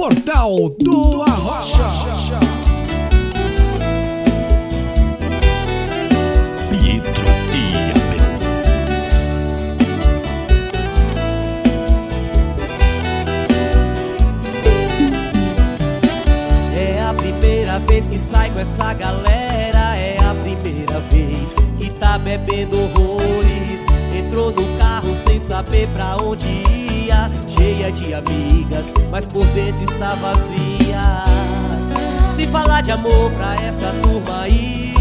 Portal do Arrocha. Pietro e. É a primeira vez que sai com essa galera. É a primeira vez que tá bebendo horrores. Entrou no carro sem saber pra onde ia. Cheia de amigas, mas por dentro está vazia. Se falar de amor pra essa turma aí,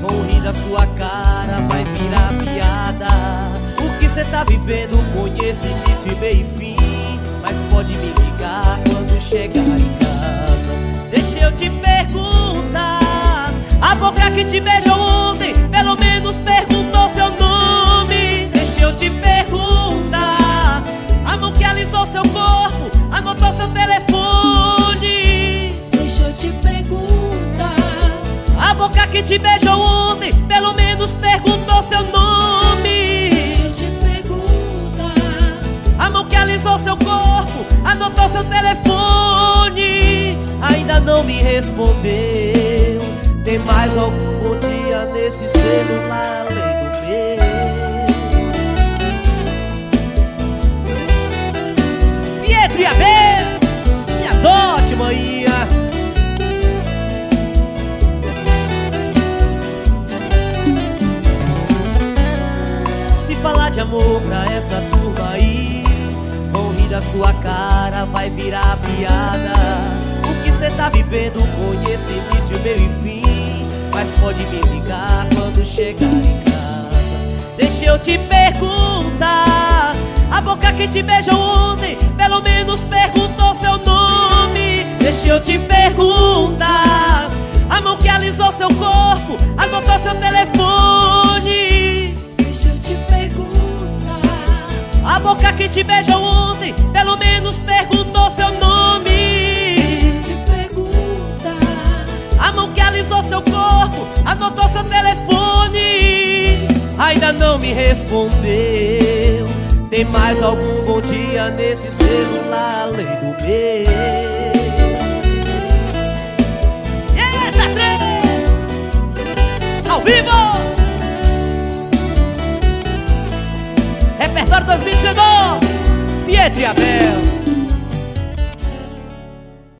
vão rir da sua cara, vai virar piada. O que cê tá vivendo, conheço início e meio e fim. Mas pode me ligar quando chegar em casa. Deixa eu te perguntar. A boca que te beijou te beijou ontem, pelo menos perguntou seu nome. Deixa eu te perguntar. A mão que alisou seu corpo, anotou seu telefone. Ainda não me respondeu. Tem mais algum dia nesse celular além do meu? Falar de amor pra essa turma aí. Vão rir da sua cara, vai virar piada. O que cê tá vivendo, conheço início, meio e fim Mas pode me ligar quando chegar em casa. Deixa eu te perguntar. A boca que te beijou ontem Pelo menos perguntou boca que te beijou ontem, pelo menos perguntou seu nome. Deixa eu te perguntar. A mão que alisou seu corpo, anotou seu telefone. Ainda não me respondeu. Tem mais algum bom dia nesse celular além do meu? vivo! vencedor, Pietro e Abel.